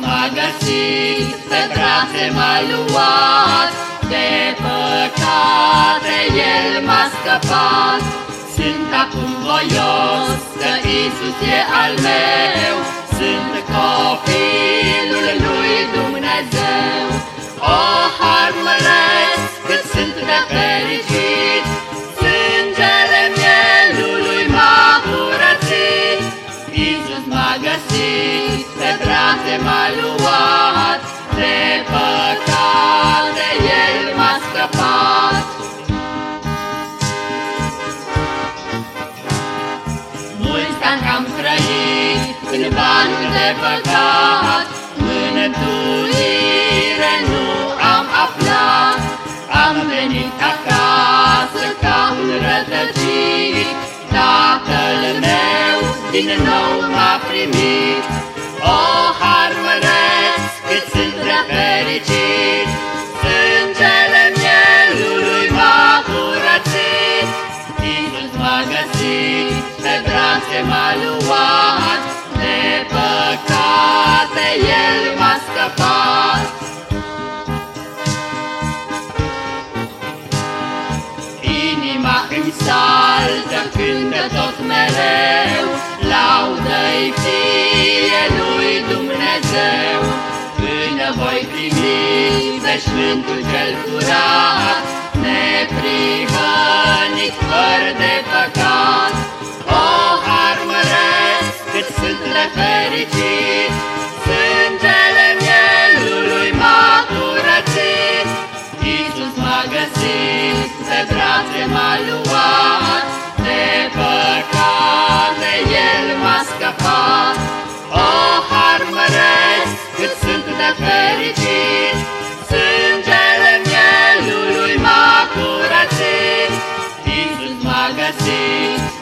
m-a găsit, pe brațe m-a luat, de păcate El m-a scăpat. Sunt acum voios că Isus e al meu, sunt copilul m-a luat, de păcate El m-a scăpat. Mulți ani am trăit în banul de păcat, mânătuire nu am aflat. Am venit acasă ca un rătăcit, Tatăl meu din nou m-a primit. O, Iisus m-a găsit, pe brațe m-a luat, De păcate El m-a scăpat. Inima îmi saltă, cântă tot mereu, Laudă-i fie lui Dumnezeu, Până voi primi veșmântul cel curat, Neprihănit, fără de păcat. O, har măresc, cât sunt de fericit, Sângele mielului m-a curățit, Iisus m-a găsit, pe brațe m-a luat,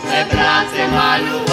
pe brațe m-a luat,